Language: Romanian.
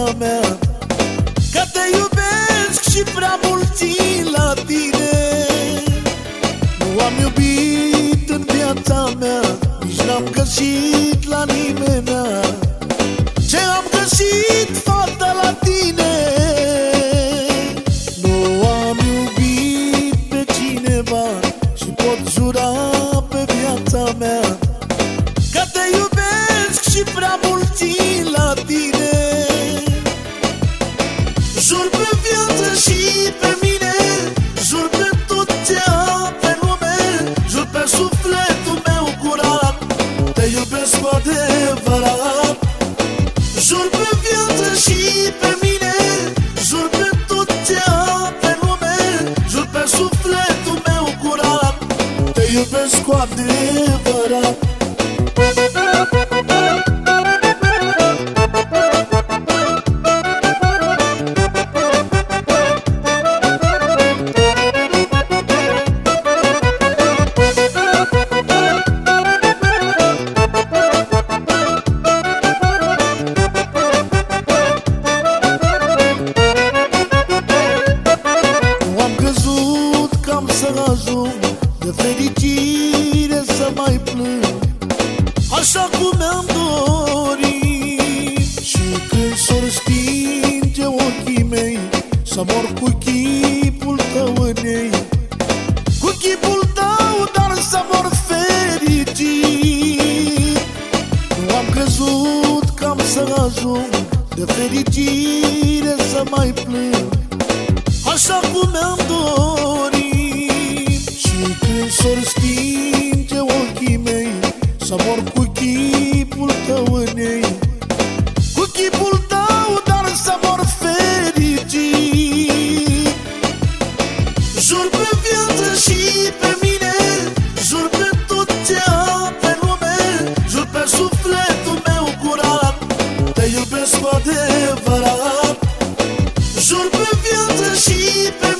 viața mea. Că te iubesc și prea mult țin la tine. Nu am iubit în viața mea Nici n-am găsit la nimeni Ce am găsit, fata, la tine? Nu am iubit pe cineva Și pot jura pe viața mea. Că te iubesc și prea mult țin viață și pe mine. Jur pe tot ce am pe lume Jur pe sufletul meu curat. Te iubesc cu adevărat. Jur pe viață și pe mine Jur pe tot ce am pe lume Jur pe sufletul meu curat. Te iubesc cu adevărat să ajung De fericire să mai plâng Așa cum mi-am dorit. Și când s-or stinge ochii mei Să mor cu chipul tău în ei. Cu chipul tău, dar să mor fericit. Nu am crezut că am să ajung De fericire să mai plâng Așa cum mi-am dorit Și când s-or stinge ochii mei Să mor cu chipul tău în ei. Cu chipul tău, dar să mor fericit. Jur pe viață și pe mine Jur pe tot ce am pe lume Jur pe sufletul meu curat Te iubesc cu adevărat. Jur pe viață și pe mine